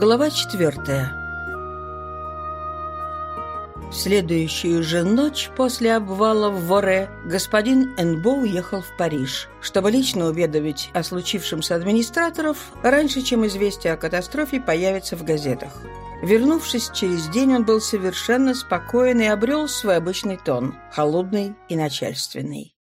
Глава четвертая. В следующую же ночь после обвала в Воре господин Энбо уехал в Париж, чтобы лично уведомить о случившемся администраторов раньше, чем известие о катастрофе появится в газетах. Вернувшись через день, он был совершенно спокоен и обрел свой обычный тон, холодный и начальственный.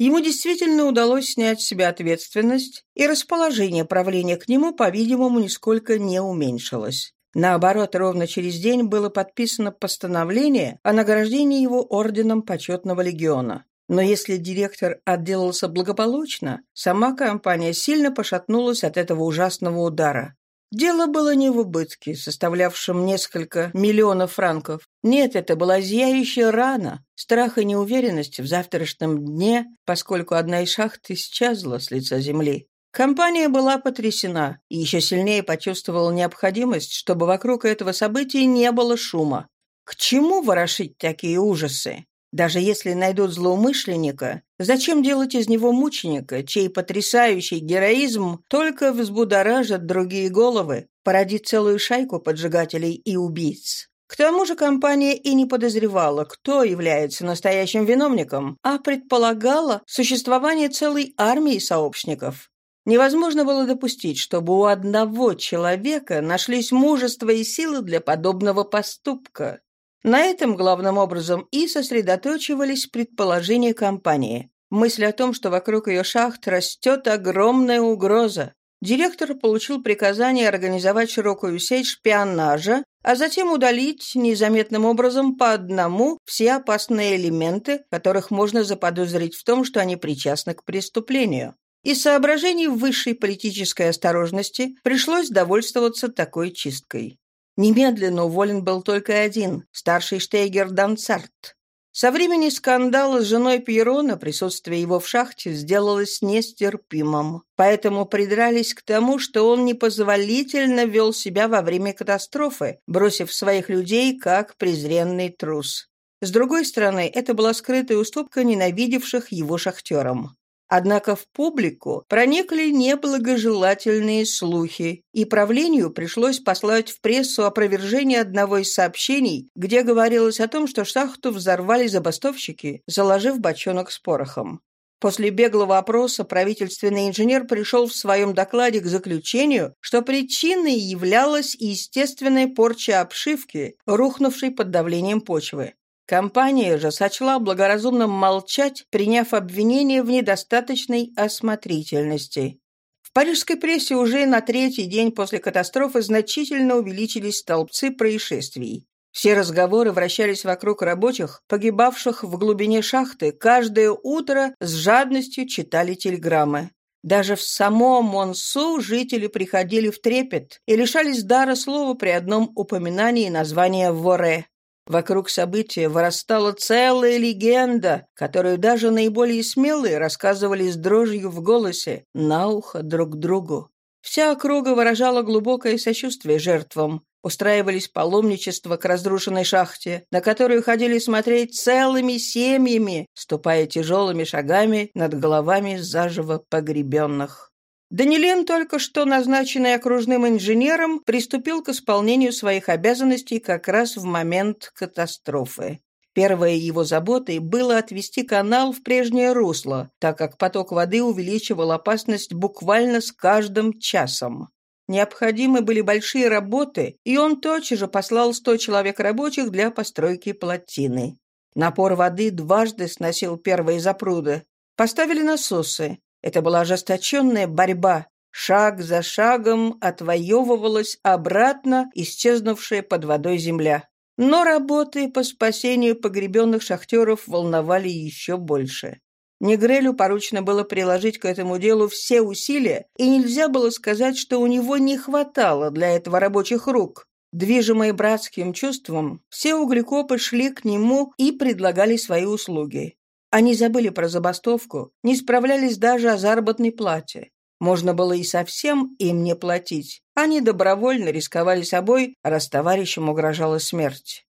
Ему действительно удалось снять с себя ответственность, и расположение правления к нему, по-видимому, нисколько не уменьшилось. Наоборот, ровно через день было подписано постановление о награждении его орденом почетного легиона. Но если директор отделался благополучно, сама компания сильно пошатнулась от этого ужасного удара. Дело было не в убытке, составлявшем несколько миллионов франков. Нет, это была зияющая рана, страх и неуверенность в завтрашнем дне, поскольку одна из шахт исчезла с лица земли. Компания была потрясена и еще сильнее почувствовала необходимость, чтобы вокруг этого события не было шума. К чему ворошить такие ужасы? Даже если найдут злоумышленника, зачем делать из него мученика, чей потрясающий героизм только взбудоражит другие головы, породит целую шайку поджигателей и убийц? К тому же компания и не подозревала, кто является настоящим виновником, а предполагала существование целой армии сообщников. Невозможно было допустить, чтобы у одного человека нашлись мужество и силы для подобного поступка. На этом главным образом и сосредоточивались предположения компании. Мысль о том, что вокруг ее шахт растет огромная угроза. Директор получил приказание организовать широкую сеть шпионажа, а затем удалить незаметным образом по одному все опасные элементы, которых можно заподозрить в том, что они причастны к преступлению. Из соображений высшей политической осторожности пришлось довольствоваться такой чисткой. Немедленно уволен был только один, старший штейгер Дансарт. Со времени скандала с женой Пьерона присутствие его в шахте сделалось нестерпимым. Поэтому придрались к тому, что он непозволительно вел себя во время катастрофы, бросив своих людей как презренный трус. С другой стороны, это была скрытая уступка ненавидевших его шахтерам. Однако в публику проникли неблагожелательные слухи, и правлению пришлось послать в прессу опровержение одного из сообщений, где говорилось о том, что шахту взорвали забастовщики, заложив бочонок с порохом. После беглого опроса правительственный инженер пришел в своем докладе к заключению, что причиной являлась естественная порча обшивки, рухнувшей под давлением почвы. Компания же сочла благоразумным молчать, приняв обвинение в недостаточной осмотрительности. В парижской прессе уже на третий день после катастрофы значительно увеличились столбцы происшествий. Все разговоры вращались вокруг рабочих, погибавших в глубине шахты, каждое утро с жадностью читали телеграммы. Даже в самом Монсу жители приходили в трепет и лишались дара слова при одном упоминании названия Воре. Вокруг события вырастала целая легенда, которую даже наиболее смелые рассказывали с дрожью в голосе, на ухо друг другу. Вся округа выражала глубокое сочувствие жертвам. Устраивались паломничества к разрушенной шахте, на которую ходили смотреть целыми семьями, ступая тяжелыми шагами над головами заживо погребенных. Данилен, только что назначенный окружным инженером, приступил к исполнению своих обязанностей как раз в момент катастрофы. Первой его заботой было отвести канал в прежнее русло, так как поток воды увеличивал опасность буквально с каждым часом. Необходимы были большие работы, и он тотчас же послал 100 человек рабочих для постройки плотины. Напор воды дважды сносил первые запруды. Поставили насосы. Это была ожесточенная борьба. Шаг за шагом отвоевывалась обратно исчезнувшая под водой земля. Но работы по спасению погребенных шахтеров волновали еще больше. Негрелю поручено было приложить к этому делу все усилия, и нельзя было сказать, что у него не хватало для этого рабочих рук. Движимые братским чувством, все углекопы шли к нему и предлагали свои услуги. Они забыли про забастовку, не справлялись даже о заработной плате. Можно было и совсем им не платить. Они добровольно рисковали собой, раз товарищам угрожала смерть.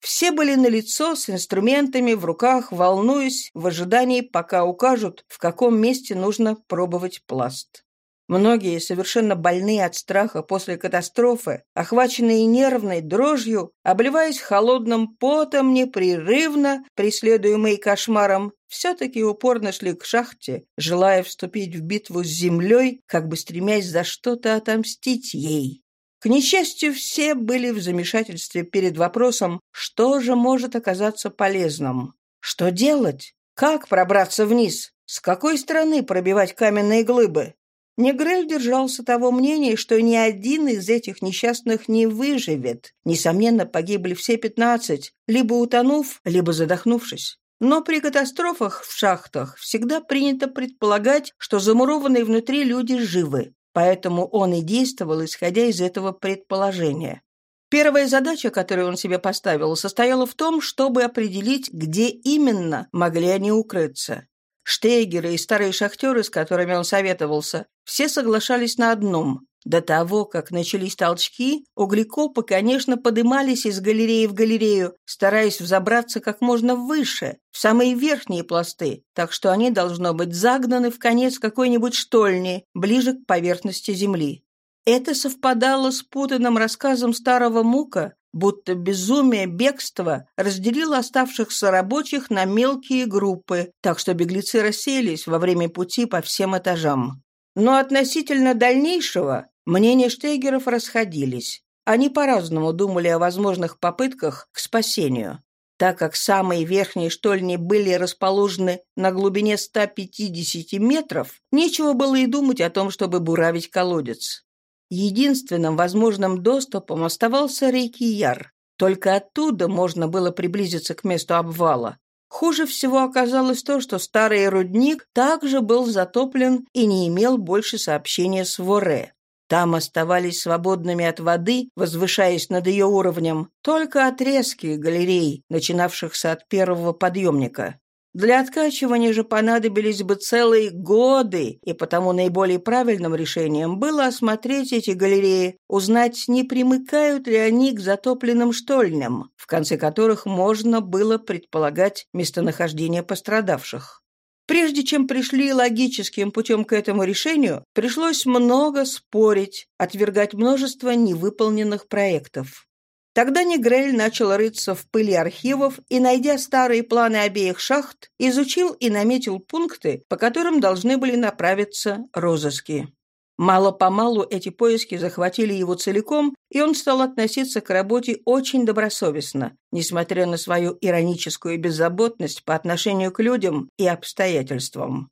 Все были на лицо с инструментами в руках, волнуясь в ожидании, пока укажут, в каком месте нужно пробовать пласт. Многие, совершенно больные от страха после катастрофы, охваченные нервной дрожью, обливаясь холодным потом непрерывно, преследуемые кошмаром, все-таки упорно шли к шахте, желая вступить в битву с землей, как бы стремясь за что-то отомстить ей. К несчастью, все были в замешательстве перед вопросом, что же может оказаться полезным. Что делать? Как пробраться вниз? С какой стороны пробивать каменные глыбы? Негрель держался того мнения, что ни один из этих несчастных не выживет. Несомненно, погибли все пятнадцать, либо утонув, либо задохнувшись. Но при катастрофах в шахтах всегда принято предполагать, что замурованные внутри люди живы. Поэтому он и действовал, исходя из этого предположения. Первая задача, которую он себе поставил, состояла в том, чтобы определить, где именно могли они укрыться. Штейгеры и старые шахтеры, с которыми он советовался, все соглашались на одном. До того, как начались толчки, углекопы, конечно, подымались из галереи в галерею, стараясь взобраться как можно выше, в самые верхние пласты, так что они, должно быть, загнаны в конец какой-нибудь штольни, ближе к поверхности земли. Это совпадало с путанным рассказом старого Мука, будто безумие бегства разделило оставшихся рабочих на мелкие группы, так что беглецы расселись во время пути по всем этажам. Но относительно дальнейшего мнения Штейгеров расходились. Они по-разному думали о возможных попытках к спасению. Так как самые верхние штольни были расположены на глубине 150 метров, нечего было и думать о том, чтобы буравить колодец. Единственным возможным доступом оставался реки Яр. Только оттуда можно было приблизиться к месту обвала. Хуже всего оказалось то, что старый рудник также был затоплен и не имел больше сообщения с Воре. Там оставались свободными от воды, возвышаясь над ее уровнем, только отрезки галерей, начинавшихся от первого подъемника. Для откачивания же понадобились бы целые годы, и потому наиболее правильным решением было осмотреть эти галереи, узнать, не примыкают ли они к затопленным штольням, в конце которых можно было предполагать местонахождение пострадавших. Прежде чем пришли логическим путем к этому решению, пришлось много спорить, отвергать множество невыполненных проектов. Тогда Негрель начал рыться в пыли архивов и, найдя старые планы обеих шахт, изучил и наметил пункты, по которым должны были направиться розыски. Мало-помалу эти поиски захватили его целиком, и он стал относиться к работе очень добросовестно, несмотря на свою ироническую беззаботность по отношению к людям и обстоятельствам.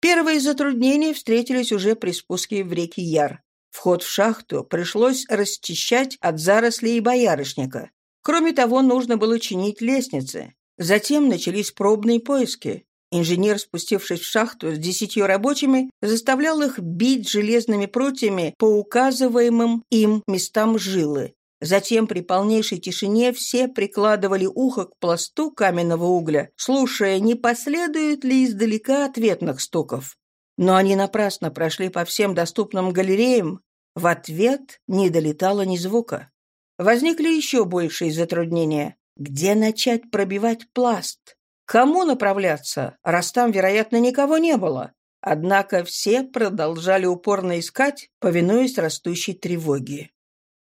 Первые затруднения встретились уже при спуске в реки Яр. Вход в шахту пришлось расчищать от зарослей боярышника. Кроме того, нужно было чинить лестницы. Затем начались пробные поиски. Инженер, спустившись в шахту с десятью рабочими, заставлял их бить железными прутьями по указываемым им местам жилы. Затем при полнейшей тишине все прикладывали ухо к пласту каменного угля, слушая, не последует ли издалека ответных стуков. Но они напрасно прошли по всем доступным галереям. В ответ не долетало ни звука. Возникли еще большие затруднения. Где начать пробивать пласт? Кому направляться, раз там, вероятно, никого не было? Однако все продолжали упорно искать, повинуясь растущей тревоге.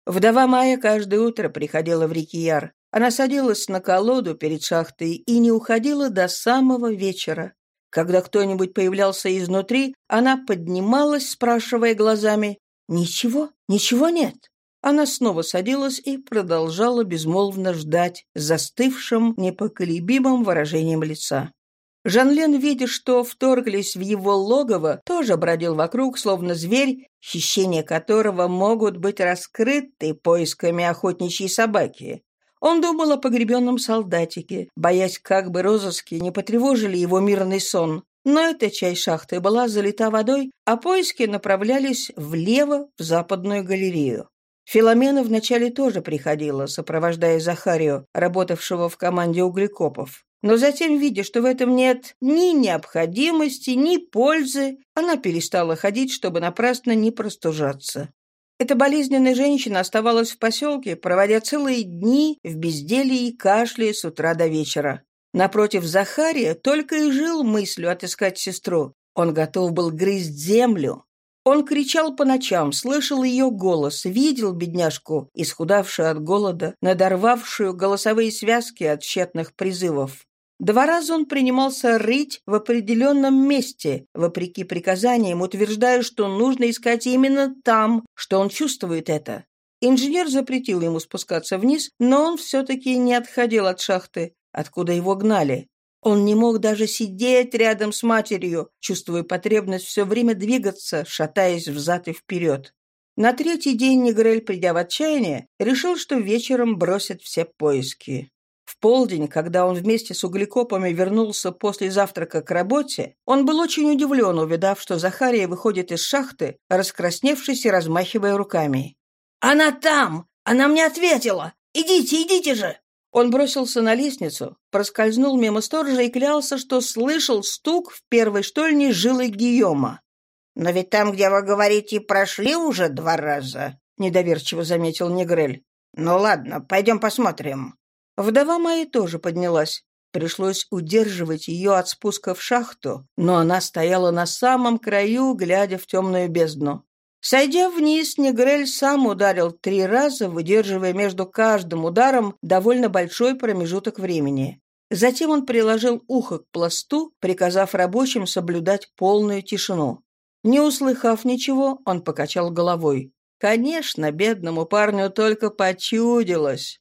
Вдова Майя каждое утро приходила в Рикияр. Она садилась на колоду перед шахтой и не уходила до самого вечера. Когда кто-нибудь появлялся изнутри, она поднималась, спрашивая глазами «Ничего? Ничего нет?» Она снова садилась и продолжала безмолвно ждать застывшим, непоколебимым выражением лица. Жанлен, видя, что вторглись в его логово, тоже бродил вокруг, словно зверь, хищения которого могут быть раскрыты поисками охотничьей собаки. Он думал о погребенном солдатике, боясь, как бы розыски не потревожили его мирный сон. Но эта часть шахты была залита водой, а поиски направлялись влево, в западную галерею. Филомена вначале тоже приходила, сопровождая Захарию, работавшего в команде углекопов. Но затем, видя, что в этом нет ни необходимости, ни пользы, она перестала ходить, чтобы напрасно не простужаться. Эта болезненная женщина оставалась в поселке, проводя целые дни в безделии и кашле с утра до вечера. Напротив Захария только и жил мыслью отыскать сестру. Он готов был грызть землю. Он кричал по ночам, слышал ее голос, видел бедняжку, исхудавшую от голода, надорвавшую голосовые связки от тщетных призывов. Два раза он принимался рыть в определенном месте, вопреки приказаниям, утверждая, что нужно искать именно там, что он чувствует это. Инженер запретил ему спускаться вниз, но он все-таки не отходил от шахты, откуда его гнали. Он не мог даже сидеть рядом с матерью, чувствуя потребность все время двигаться, шатаясь взад и вперед. На третий день Негрель, придя в отчаяние, решил, что вечером бросит все поиски. Полдень, когда он вместе с углекопами вернулся после завтрака к работе, он был очень удивлен, увидав, что Захария выходит из шахты, раскрасневшись и размахивая руками. «Она там! Она мне ответила! Идите, идите же!» Он бросился на лестницу, проскользнул мимо сторожа и клялся, что слышал стук в первой штольне жилы Гийома. «Но ведь там, где вы говорите, прошли уже два раза», — недоверчиво заметил Негрель. «Ну ладно, пойдем посмотрим». Вдова моя тоже поднялась. Пришлось удерживать ее от спуска в шахту, но она стояла на самом краю, глядя в темную бездну. Сойдя вниз, Негрель сам ударил три раза, выдерживая между каждым ударом довольно большой промежуток времени. Затем он приложил ухо к пласту, приказав рабочим соблюдать полную тишину. Не услыхав ничего, он покачал головой. Конечно, бедному парню только почудилось.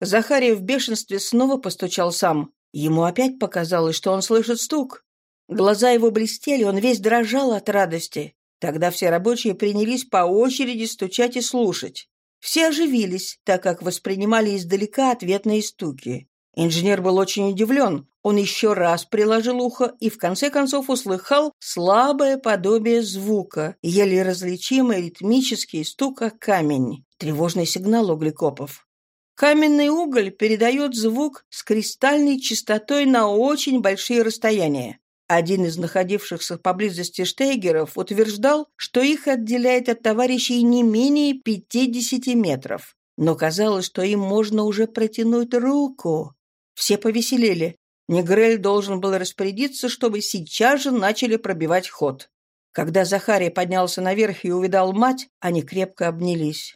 Захарий в бешенстве снова постучал сам. Ему опять показалось, что он слышит стук. Глаза его блестели, он весь дрожал от радости. Тогда все рабочие принялись по очереди стучать и слушать. Все оживились, так как воспринимали издалека ответные стуки. Инженер был очень удивлен. Он еще раз приложил ухо и в конце концов услыхал слабое подобие звука, еле различимый ритмический стук о камень, тревожный сигнал углекопов. Каменный уголь передает звук с кристальной частотой на очень большие расстояния. Один из находившихся поблизости штейгеров утверждал, что их отделяет от товарищей не менее 50 метров. Но казалось, что им можно уже протянуть руку. Все повеселели. Негрель должен был распорядиться, чтобы сейчас же начали пробивать ход. Когда Захарий поднялся наверх и увидал мать, они крепко обнялись.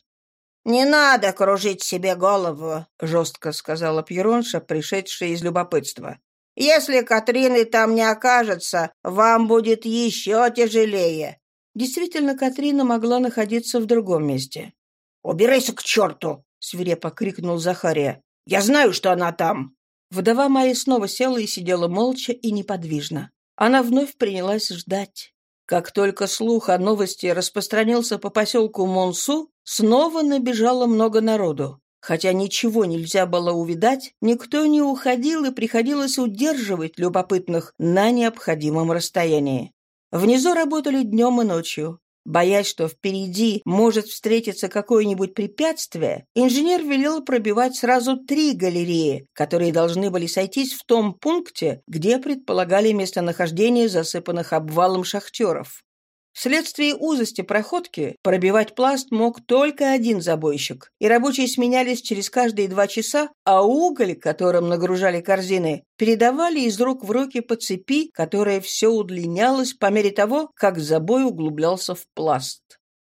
«Не надо кружить себе голову», — жестко сказала Пьеронша, пришедшая из любопытства. Если Катрины там не окажется, вам будет еще тяжелее». Действительно, Катрина могла находиться в другом месте. «Убирайся к черту!» — свирепо крикнул Захария. «Я знаю, что она там!» Вдова моя снова села и сидела молча и неподвижно. Она вновь принялась ждать. Как только слух о новости распространился по поселку Монсу, снова набежало много народу. Хотя ничего нельзя было увидать, никто не уходил и приходилось удерживать любопытных на необходимом расстоянии. Внизу работали днем и ночью. Боясь, что впереди может встретиться какое-нибудь препятствие, инженер велел пробивать сразу три галереи, которые должны были сойтись в том пункте, где предполагали местонахождение засыпанных обвалом шахтеров. Вследствие узости проходки пробивать пласт мог только один забойщик, и рабочие сменялись через каждые два часа, а уголь, которым нагружали корзины, передавали из рук в руки по цепи, которая все удлинялась по мере того, как забой углублялся в пласт.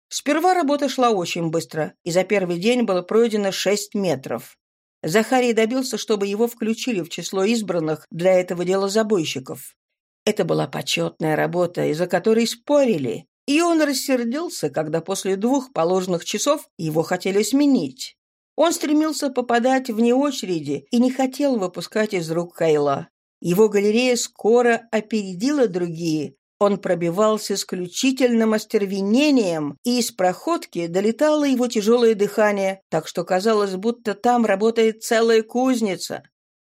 Сперва работа шла очень быстро, и за первый день было пройдено 6 метров. Захарий добился, чтобы его включили в число избранных для этого дела забойщиков. Это была почетная работа, из-за которой спорили, и он рассердился, когда после двух положенных часов его хотели сменить. Он стремился попадать вне очереди и не хотел выпускать из рук Кайла. Его галерея скоро опередила другие. Он пробивался исключительным остервенением, и из проходки долетало его тяжелое дыхание, так что казалось, будто там работает целая кузница.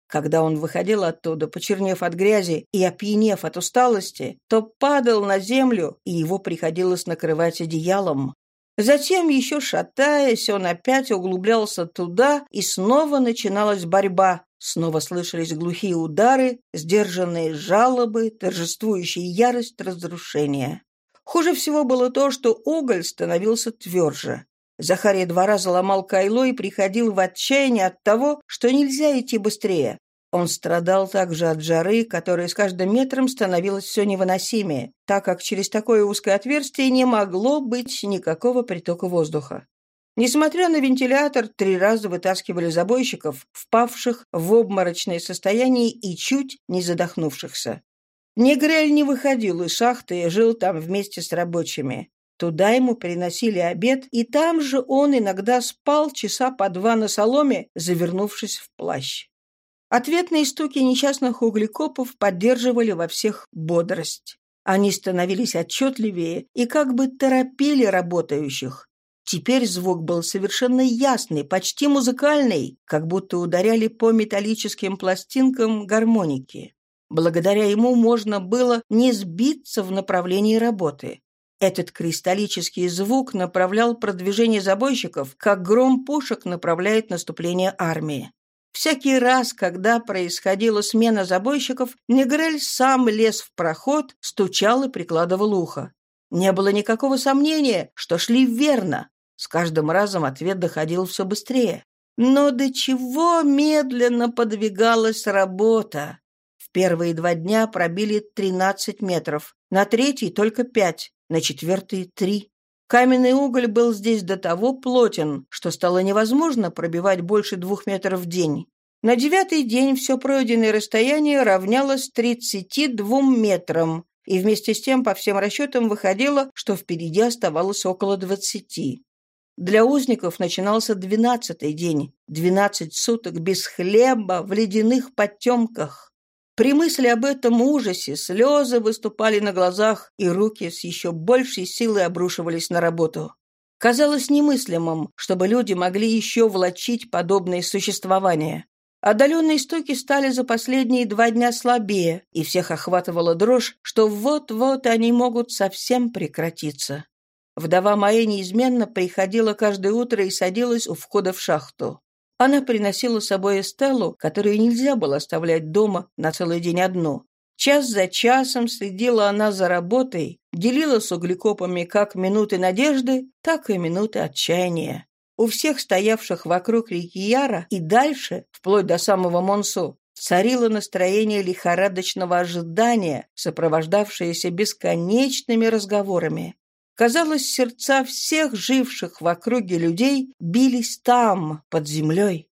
Когда он выходил оттуда, почернев от грязи и опьянев от усталости, то падал на землю, и его приходилось накрывать одеялом. Затем, еще шатаясь, он опять углублялся туда, и снова начиналась борьба. Снова слышались глухие удары, сдержанные жалобы, торжествующая ярость разрушения. Хуже всего было то, что уголь становился тверже. Захария два раза ломал кайло и приходил в отчаяние от того, что нельзя идти быстрее. Он страдал также от жары, которая с каждым метром становилась все невыносимее, так как через такое узкое отверстие не могло быть никакого притока воздуха. Несмотря на вентилятор, три раза вытаскивали забойщиков, впавших в обморочное состояние и чуть не задохнувшихся. Негрель не выходил из шахты и жил там вместе с рабочими. Туда ему приносили обед, и там же он иногда спал часа по два на соломе, завернувшись в плащ. Ответные стуки несчастных углекопов поддерживали во всех бодрость. Они становились отчетливее и как бы торопили работающих. Теперь звук был совершенно ясный, почти музыкальный, как будто ударяли по металлическим пластинкам гармоники. Благодаря ему можно было не сбиться в направлении работы. Этот кристаллический звук направлял продвижение забойщиков, как гром пушек направляет наступление армии. Всякий раз, когда происходила смена забойщиков, Негрель сам лез в проход, стучал и прикладывал ухо. Не было никакого сомнения, что шли верно. С каждым разом ответ доходил все быстрее. Но до чего медленно подвигалась работа? Первые два дня пробили 13 метров, на третий только 5, на четвертый — 3. Каменный уголь был здесь до того плотен, что стало невозможно пробивать больше двух метров в день. На девятый день все пройденное расстояние равнялось 32 метрам, и вместе с тем, по всем расчетам, выходило, что впереди оставалось около 20. Для узников начинался двенадцатый день, двенадцать суток без хлеба в ледяных потемках. При мысли об этом ужасе слезы выступали на глазах, и руки с еще большей силой обрушивались на работу. Казалось немыслимым, чтобы люди могли еще влачить подобное существование. Отдаленные стуки стали за последние два дня слабее, и всех охватывала дрожь, что вот-вот они могут совсем прекратиться. Вдова моя неизменно приходила каждое утро и садилась у входа в шахту. Она приносила с собой Эстеллу, которую нельзя было оставлять дома на целый день одну. Час за часом следила она за работой, делила с углекопами как минуты надежды, так и минуты отчаяния. У всех стоявших вокруг реки Яра и дальше, вплоть до самого Монсу, царило настроение лихорадочного ожидания, сопровождавшееся бесконечными разговорами. Казалось, сердца всех живших в округе людей бились там, под землей.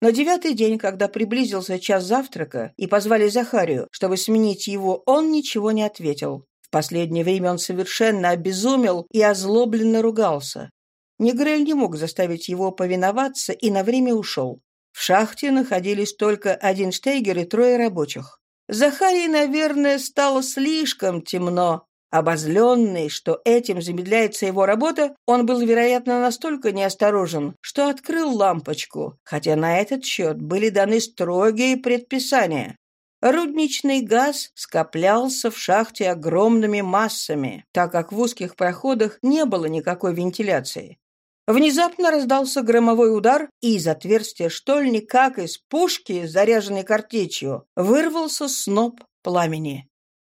На девятый день, когда приблизился час завтрака и позвали Захарию, чтобы сменить его, он ничего не ответил. В последнее время он совершенно обезумел и озлобленно ругался. Негрель не мог заставить его повиноваться и на время ушел. В шахте находились только один штейгер и трое рабочих. Захарии, наверное, стало слишком темно, Обозленный, что этим замедляется его работа, он был, вероятно, настолько неосторожен, что открыл лампочку, хотя на этот счет были даны строгие предписания. Рудничный газ скоплялся в шахте огромными массами, так как в узких проходах не было никакой вентиляции. Внезапно раздался громовой удар, и из отверстия штольни, как из пушки, заряженной картечью, вырвался сноп пламени.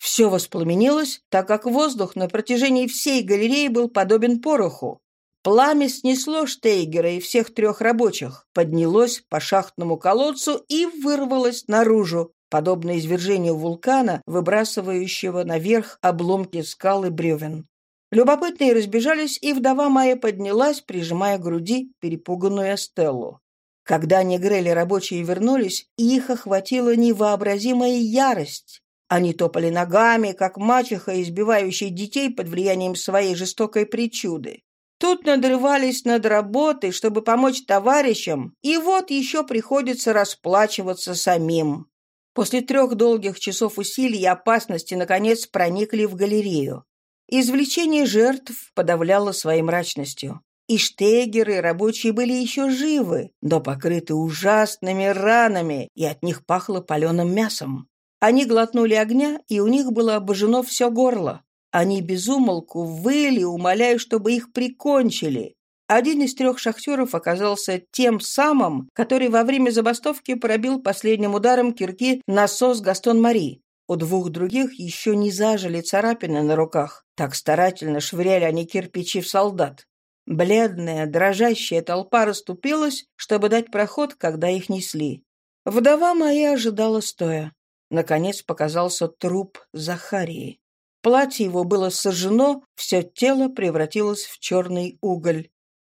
Все воспламенилось, так как воздух на протяжении всей галереи был подобен пороху. Пламя снесло Штейгера и всех трех рабочих, поднялось по шахтному колодцу и вырвалось наружу, подобно извержению вулкана, выбрасывающего наверх обломки скал и бревен. Любопытные разбежались, и вдова моя поднялась, прижимая к груди перепуганную Эстеллу. Когда Негрели рабочие вернулись, их охватила невообразимая ярость. Они топали ногами, как мачеха, избивающая детей под влиянием своей жестокой причуды. Тут надрывались над работой, чтобы помочь товарищам, и вот еще приходится расплачиваться самим. После трех долгих часов усилий и опасности, наконец, проникли в галерею. Извлечение жертв подавляло своей мрачностью. И штегеры, и рабочие были еще живы, но покрыты ужасными ранами, и от них пахло паленым мясом. Они глотнули огня, и у них было обожжено все горло. Они безумолку выли, умоляя, чтобы их прикончили. Один из трех шахтеров оказался тем самым, который во время забастовки пробил последним ударом кирки насос Гастон-Мари. У двух других еще не зажили царапины на руках. Так старательно швыряли они кирпичи в солдат. Бледная, дрожащая толпа расступилась, чтобы дать проход, когда их несли. Вдова моя ожидала стоя. Наконец показался труп Захарии. Платье его было сожжено, все тело превратилось в черный уголь.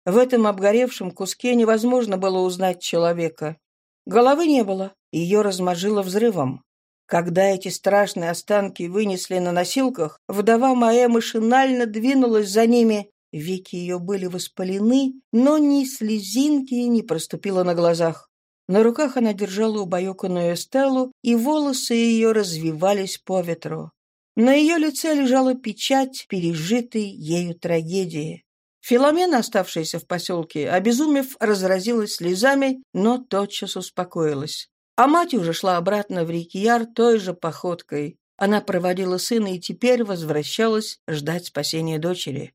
В этом обгоревшем куске невозможно было узнать человека. Головы не было, ее размажило взрывом. Когда эти страшные останки вынесли на носилках, вдова моя машинально двинулась за ними. Веки ее были воспалены, но ни слезинки не проступило на глазах. На руках она держала убаюканную Эстеллу, и волосы ее развивались по ветру. На ее лице лежала печать пережитой ею трагедии. Филомена, оставшаяся в поселке, обезумев, разразилась слезами, но тотчас успокоилась. А мать уже шла обратно в Рикияр той же походкой. Она проводила сына и теперь возвращалась ждать спасения дочери.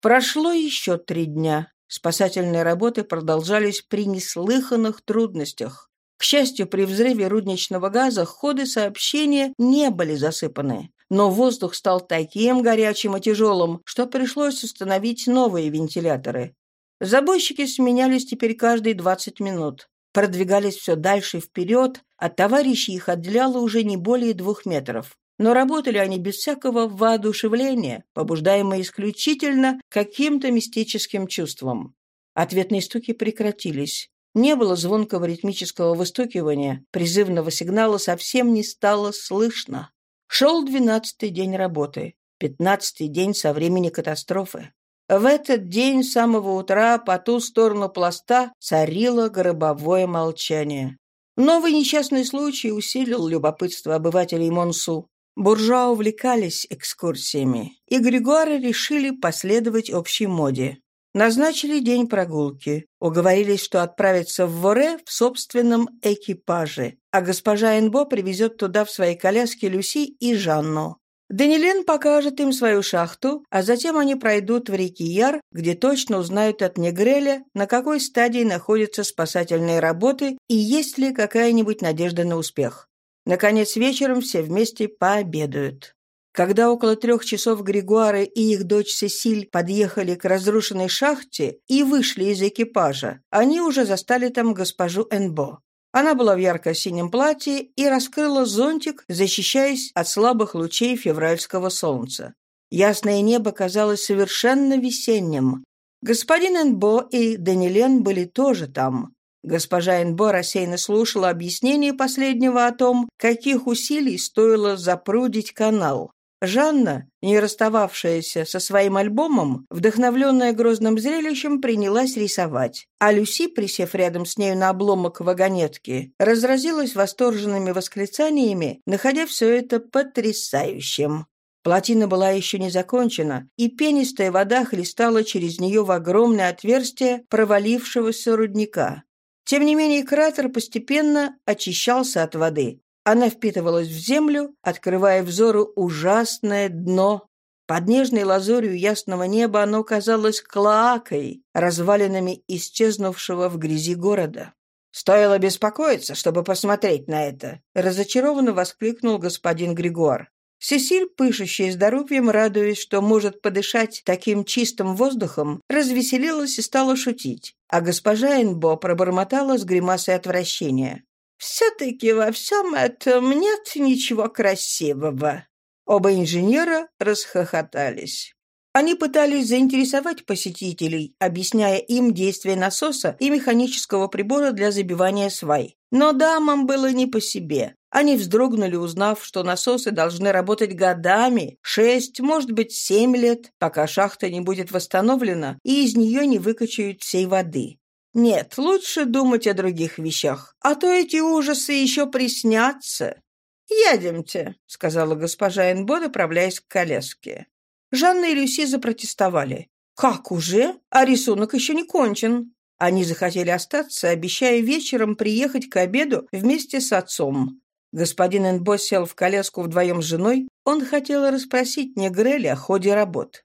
Прошло еще три дня. Спасательные работы продолжались при неслыханных трудностях. К счастью, при взрыве рудничного газа ходы сообщения не были засыпаны. Но воздух стал таким горячим и тяжелым, что пришлось установить новые вентиляторы. Забойщики сменялись теперь каждые 20 минут. Продвигались все дальше вперед, а товарищи их отделяло уже не более двух метров. Но работали они без всякого воодушевления, побуждаемые исключительно каким-то мистическим чувством. Ответные стуки прекратились. Не было звонкого ритмического выстукивания, призывного сигнала совсем не стало слышно. Шел двенадцатый день работы, пятнадцатый день со времени катастрофы. В этот день с самого утра по ту сторону пласта царило гробовое молчание. Новый несчастный случай усилил любопытство обывателей Монсу. Буржуа увлекались экскурсиями, и Григуары решили последовать общей моде. Назначили день прогулки. Уговорились, что отправятся в Воре в собственном экипаже, а госпожа Энбо привезет туда в своей коляске Люси и Жанну. Данилен покажет им свою шахту, а затем они пройдут в реки Яр, где точно узнают от Негреля, на какой стадии находятся спасательные работы и есть ли какая-нибудь надежда на успех. Наконец, вечером все вместе пообедают. Когда около трех часов Григуары и их дочь Сесиль подъехали к разрушенной шахте и вышли из экипажа, они уже застали там госпожу Энбо. Она была в ярко-синем платье и раскрыла зонтик, защищаясь от слабых лучей февральского солнца. Ясное небо казалось совершенно весенним. Господин Энбо и Данилен были тоже там. Госпожа Энбо рассеянно слушала объяснение последнего о том, каких усилий стоило запрудить канал. Жанна, не расстававшаяся со своим альбомом, вдохновленная грозным зрелищем, принялась рисовать. А Люси, присев рядом с нею на обломок вагонетки, разразилась восторженными восклицаниями, находя все это потрясающим. Плотина была еще не закончена, и пенистая вода хлестала через нее в огромное отверстие провалившегося рудника. Тем не менее, кратер постепенно очищался от воды. Она впитывалась в землю, открывая взору ужасное дно. Под нежной лазурью ясного неба оно казалось клоакой, развалинами исчезнувшего в грязи города. «Стоило беспокоиться, чтобы посмотреть на это», — разочарованно воскликнул господин Григуар. Сесиль, пышущая здоровьем, радуясь, что может подышать таким чистым воздухом, развеселилась и стала шутить, а госпожа Энбо пробормотала с гримасой отвращения. Все-таки во всем этом нет ничего красивого. Оба инженера расхохотались. Они пытались заинтересовать посетителей, объясняя им действие насоса и механического прибора для забивания свай. Но дамам было не по себе. Они вздрогнули, узнав, что насосы должны работать годами, шесть, может быть, семь лет, пока шахта не будет восстановлена и из нее не выкачают всей воды. Нет, лучше думать о других вещах, а то эти ужасы еще приснятся. «Едемте», — сказала госпожа Энбо, направляясь к коляске. Жанна и Люси запротестовали. «Как уже? А рисунок еще не кончен». Они захотели остаться, обещая вечером приехать к обеду вместе с отцом. Господин Энбо сел в коляску вдвоем с женой. Он хотел расспросить Негреля о ходе работ.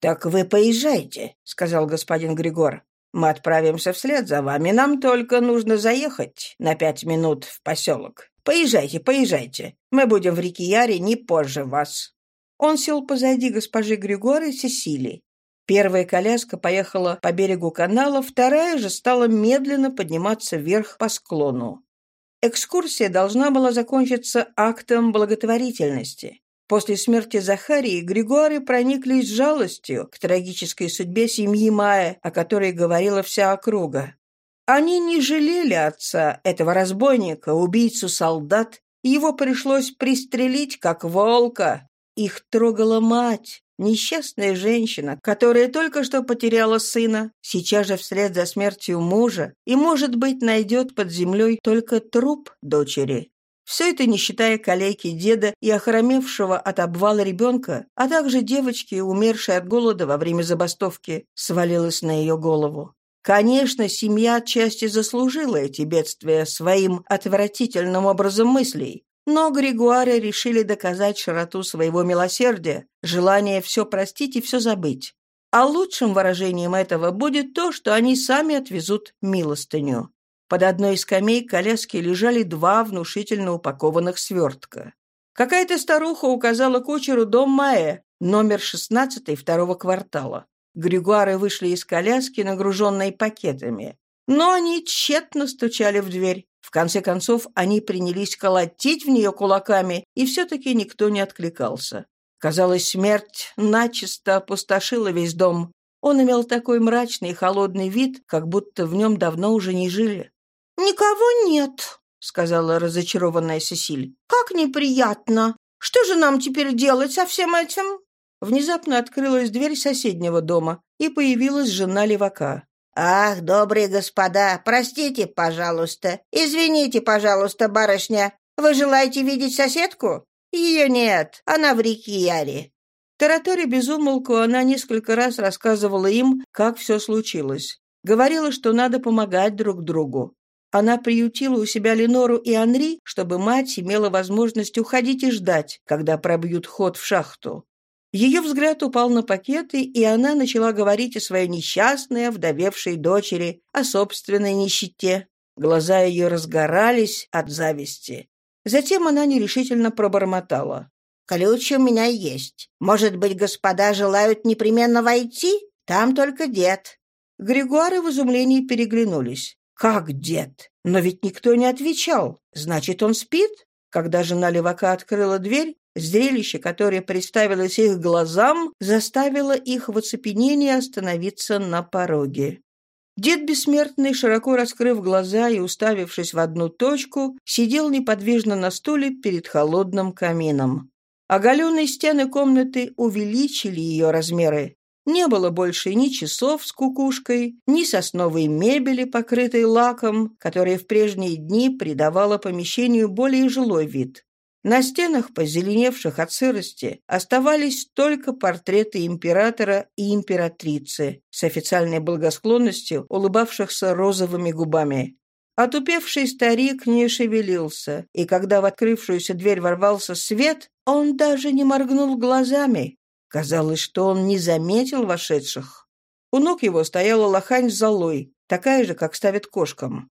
«Так вы поезжайте», — сказал господин Григор. Мы отправимся вслед за вами. Нам только нужно заехать на пять минут в поселок. Поезжайте, поезжайте. Мы будем в Рикияре не позже вас». Он сел позади госпожи Григоры Сесили. Первая коляска поехала по берегу канала, вторая же стала медленно подниматься вверх по склону. Экскурсия должна была закончиться актом благотворительности. После смерти Захарии Григуары прониклись жалостью к трагической судьбе семьи Мая, о которой говорила вся округа. Они не жалели отца, этого разбойника, убийцу солдат, его пришлось пристрелить, как волка. Их трогала мать, несчастная женщина, которая только что потеряла сына, сейчас же вслед за смертью мужа, и, может быть, найдет под землей только труп дочери. Все это не считая калеки деда и охромевшего от обвала ребенка, а также девочки, умершей от голода во время забастовки, свалилось на ее голову. Конечно, семья отчасти заслужила эти бедствия своим отвратительным образом мыслей, но Григуаре решили доказать широту своего милосердия, желание все простить и все забыть. А лучшим выражением этого будет то, что они сами отвезут милостыню. Под одной из скамей коляски лежали два внушительно упакованных свертка. Какая-то старуха указала кучеру дом Маэ, номер 16 второго квартала. Григуары вышли из коляски, нагруженной пакетами. Но они тщетно стучали в дверь. В конце концов, они принялись колотить в нее кулаками, и все-таки никто не откликался. Казалось, смерть начисто опустошила весь дом. Он имел такой мрачный и холодный вид, как будто в нем давно уже не жили. «Никого нет», — сказала разочарованная Сесиль. «Как неприятно! Что же нам теперь делать со всем этим?» Внезапно открылась дверь соседнего дома, и появилась жена левака. «Ах, добрые господа, простите, пожалуйста. Извините, пожалуйста, барышня. Вы желаете видеть соседку? Ее нет, она в реке Яре». Тараторе безумолку она несколько раз рассказывала им, как все случилось. Говорила, что надо помогать друг другу. Она приютила у себя Ленору и Анри, чтобы мать имела возможность уходить и ждать, когда пробьют ход в шахту. Ее взгляд упал на пакеты, и она начала говорить о своей несчастной, овдовевшей дочери, о собственной нищете. Глаза ее разгорались от зависти. Затем она нерешительно пробормотала. «Ключ у меня есть. Может быть, господа желают непременно войти? Там только дед». Григуары в изумлении переглянулись. «Как дед? Но ведь никто не отвечал. Значит, он спит?» Когда жена левака открыла дверь, зрелище, которое представилось их глазам, заставило их в оцепенении остановиться на пороге. Дед Бессмертный, широко раскрыв глаза и уставившись в одну точку, сидел неподвижно на стуле перед холодным камином. Оголенные стены комнаты увеличили ее размеры. Не было больше ни часов с кукушкой, ни сосновой мебели, покрытой лаком, которая в прежние дни придавала помещению более жилой вид. На стенах, позеленевших от сырости, оставались только портреты императора и императрицы с официальной благосклонностью, улыбавшихся розовыми губами. Отупевший старик не шевелился, и когда в открывшуюся дверь ворвался свет, он даже не моргнул глазами, Казалось, что он не заметил вошедших. У ног его стояла лохань с золой, такая же, как ставят кошкам.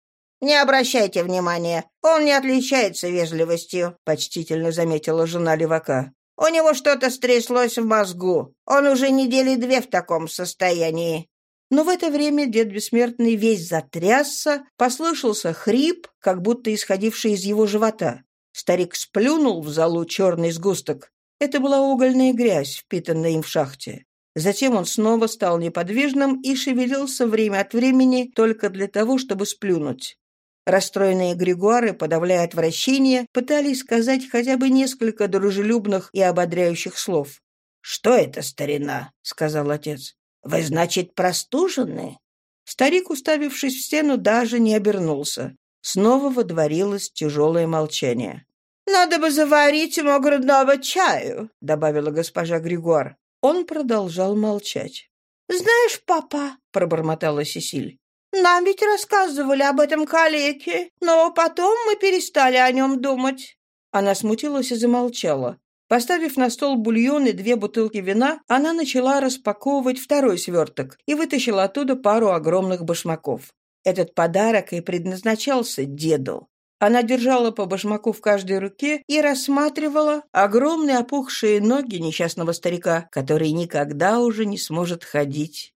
«Не обращайте внимания, он не отличается вежливостью», — почтительно заметила жена левака. «У него что-то стряслось в мозгу. Он уже недели две в таком состоянии». Но в это время дед Бессмертный весь затрясся, послышался хрип, как будто исходивший из его живота. Старик сплюнул в залу черный сгусток, это была угольная грязь, впитанная им в шахте. Затем он снова стал неподвижным и шевелился время от времени только для того, чтобы сплюнуть. Расстроенные Григуары, подавляя отвращение, пытались сказать хотя бы несколько дружелюбных и ободряющих слов. «Что это, старина?» — сказал отец. «Вы, значит, простужены?» Старик, уставившись в стену, даже не обернулся. Снова водворилось тяжелое молчание. «Надо бы заварить ему грудного чаю», — добавила госпожа Григуар. Он продолжал молчать. «Знаешь, папа», — пробормотала Сесиль, «нам ведь рассказывали об этом калеке, но потом мы перестали о нем думать». Она смутилась и замолчала. Поставив на стол бульон и две бутылки вина, она начала распаковывать второй сверток и вытащила оттуда пару огромных башмаков. Этот подарок и предназначался деду. Она держала по башмаку в каждой руке и рассматривала огромные опухшие ноги несчастного старика, который никогда уже не сможет ходить.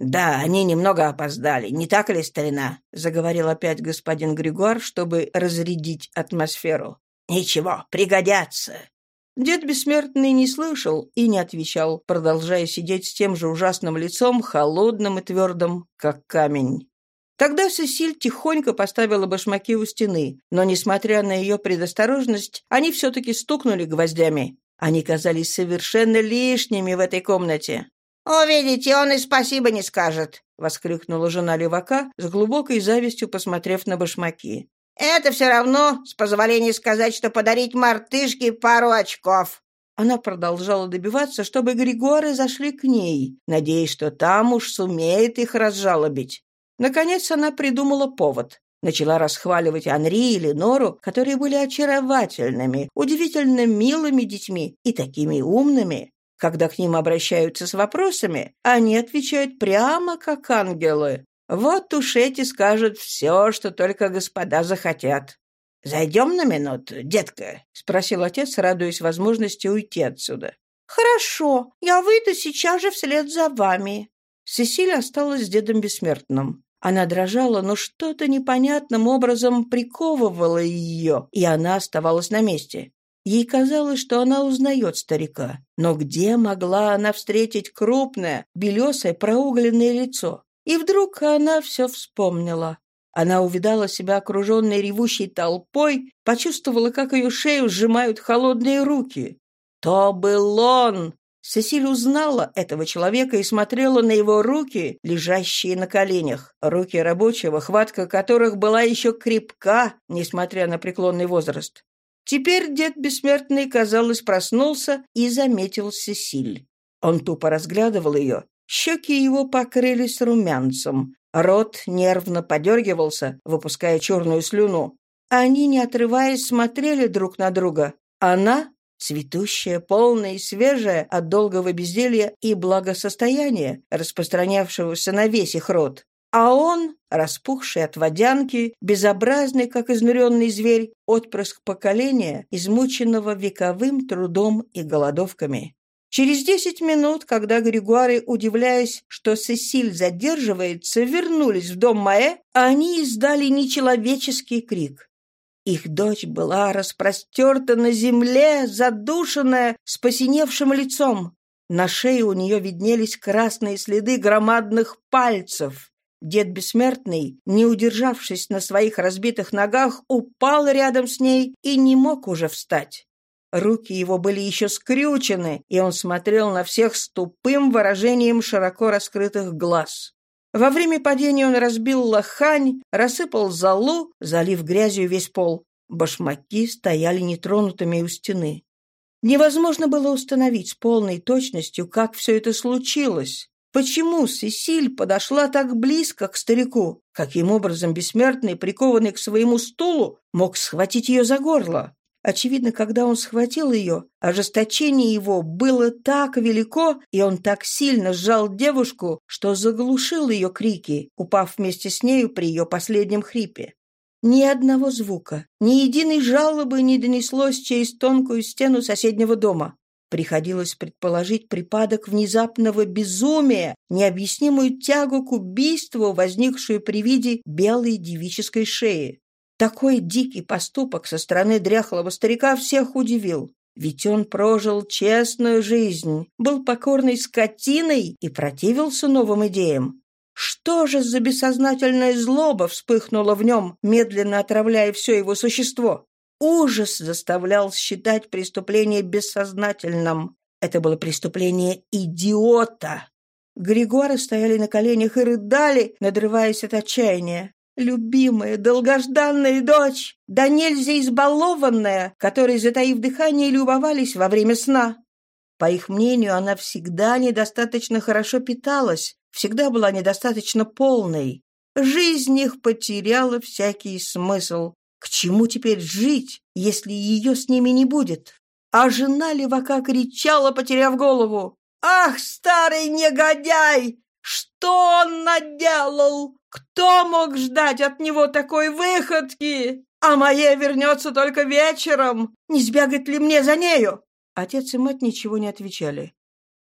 «Да, они немного опоздали, не так ли, старина?» — заговорил опять господин Григуар, чтобы разрядить атмосферу. «Ничего, пригодятся». Дед Бессмертный не слышал и не отвечал, продолжая сидеть с тем же ужасным лицом, холодным и твердым, как камень. Тогда Сесиль тихонько поставила башмаки у стены, но, несмотря на ее предосторожность, они все-таки стукнули гвоздями. Они казались совершенно лишними в этой комнате. «Увидите, он и спасибо не скажет», — воскликнула жена левака, с глубокой завистью посмотрев на башмаки. «Это все равно, с позволения сказать, что подарить мартышке пару очков». Она продолжала добиваться, чтобы Григоры зашли к ней, надеясь, что там уж сумеет их разжалобить. Наконец она придумала повод. Начала расхваливать Анри и Ленору, которые были очаровательными, удивительно милыми детьми и такими умными. Когда к ним обращаются с вопросами, они отвечают прямо как ангелы. Вот уж эти скажут все, что только господа захотят. «Зайдем на минуту, детка?» — спросил отец, радуясь возможности уйти отсюда. «Хорошо, я выйду сейчас же вслед за вами». Сесилия осталась с дедом бессмертным. Она дрожала, но что-то непонятным образом приковывало ее, и она оставалась на месте. Ей казалось, что она узнает старика. Но где могла она встретить крупное, белесое, проугленное лицо? И вдруг она все вспомнила. Она увидала себя окруженной ревущей толпой, почувствовала, как ее шею сжимают холодные руки. То был он! Сесиль узнала этого человека и смотрела на его руки, лежащие на коленях. Руки рабочего, хватка которых была еще крепка, несмотря на преклонный возраст. Теперь дед бессмертный, казалось, проснулся и заметил Сесиль. Он тупо разглядывал ее. Щеки его покрылись румянцем. Рот нервно подергивался, выпуская черную слюну. Они, не отрываясь, смотрели друг на друга. Она, цветущая, полная и свежая от долгого безделья и благосостояния, распространявшегося на весь их род. А он, распухший от водянки, безобразный, как изнуренный зверь, отпрыск поколения, измученного вековым трудом и голодовками. Через десять минут, когда Григуары, удивляясь, что Сесиль задерживается, вернулись в дом Маэ, они издали нечеловеческий крик. Их дочь была распростерта на земле, задушенная, с посиневшим лицом. На шее у нее виднелись красные следы громадных пальцев. Дед Бессмертный, не удержавшись на своих разбитых ногах, упал рядом с ней и не мог уже встать. Руки его были еще скрючены, и он смотрел на всех с тупым выражением широко раскрытых глаз. Во время падения он разбил лохань, рассыпал залу, залив грязью весь пол. Башмаки стояли нетронутыми у стены. Невозможно было установить с полной точностью, как все это случилось. Почему Сесиль подошла так близко к старику? Каким образом бессмертный, прикованный к своему стулу, мог схватить ее за горло? Очевидно, когда он схватил ее, ожесточение его было так велико, и он так сильно сжал девушку, что заглушил ее крики, упав вместе с нею при ее последнем хрипе. Ни одного звука, ни единой жалобы не донеслось через тонкую стену соседнего дома. Приходилось предположить припадок внезапного безумия, необъяснимую тягу к убийству, возникшую при виде белой девической шеи. Такой дикий поступок со стороны дряхлого старика всех удивил. Ведь он прожил честную жизнь, был покорной скотиной и противился новым идеям. Что же за бессознательная злоба вспыхнула в нем, медленно отравляя все его существо? Ужас заставлял считать преступление бессознательным. Это было преступление идиота. Григоры стояли на коленях и рыдали, надрываясь от отчаяния. Любимая, долгожданная дочь, да нельзя избалованная, которой, затаив дыхание, любовались во время сна. По их мнению, она всегда недостаточно хорошо питалась, всегда была недостаточно полной. Жизнь их потеряла всякий смысл. К чему теперь жить, если ее с ними не будет? А жена левака кричала, потеряв голову. «Ах, старый негодяй! Что он наделал? Кто мог ждать от него такой выходки? А моя вернется только вечером. Не сбегать ли мне за нею?» Отец и мать ничего не отвечали.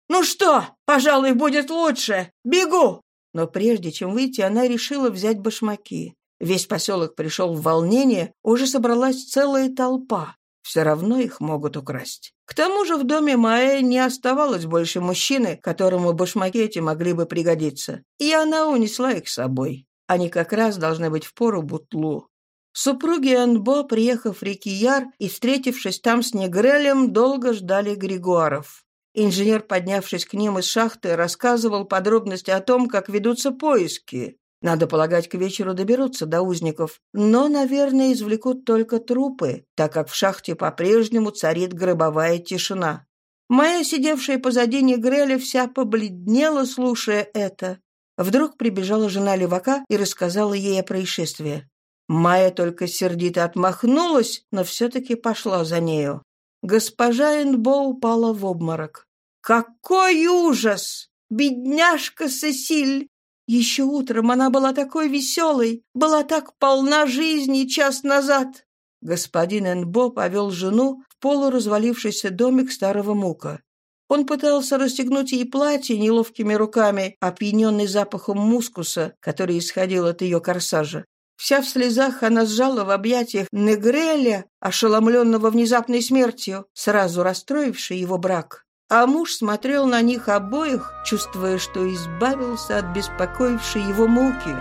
«Ну что, пожалуй, будет лучше. Бегу!» Но прежде чем выйти, она решила взять башмаки. Весь поселок пришел в волнение, уже собралась целая толпа. Все равно их могут украсть. К тому же в доме Маэ не оставалось больше мужчины, которому башмаки эти могли бы пригодиться. И она унесла их с собой. Они как раз должны быть в пору бутлу. Супруги Анбо, приехав в Рикияр и встретившись там с Негрелем, долго ждали Григуаров. Инженер, поднявшись к ним из шахты, рассказывал подробности о том, как ведутся поиски. Надо полагать, к вечеру доберутся до узников, но, наверное, извлекут только трупы, так как в шахте по-прежнему царит гробовая тишина. Моя, сидевшая позади Негреля, вся побледнела, слушая это. Вдруг прибежала жена левака и рассказала ей о происшествии. Майя только сердито отмахнулась, но все-таки пошла за нею. Госпожа Энбо упала в обморок. «Какой ужас! Бедняжка Сесиль! Еще утром она была такой веселой, была так полна жизни час назад!» Господин Энбо повел жену в полуразвалившийся домик старого мука. Он пытался расстегнуть ей платье неловкими руками, опьяненный запахом мускуса, который исходил от ее корсажа. Вся в слезах она сжала в объятиях Негреля, ошеломленного внезапной смертью, сразу расстроивший его брак. А муж смотрел на них обоих, чувствуя, что избавился от беспокоившей его муки.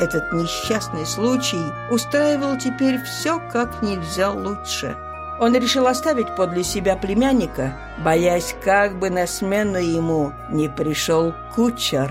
Этот несчастный случай устраивал теперь все как нельзя лучше. Он решил оставить подле себя племянника, боясь, как бы на смену ему не пришел кучер.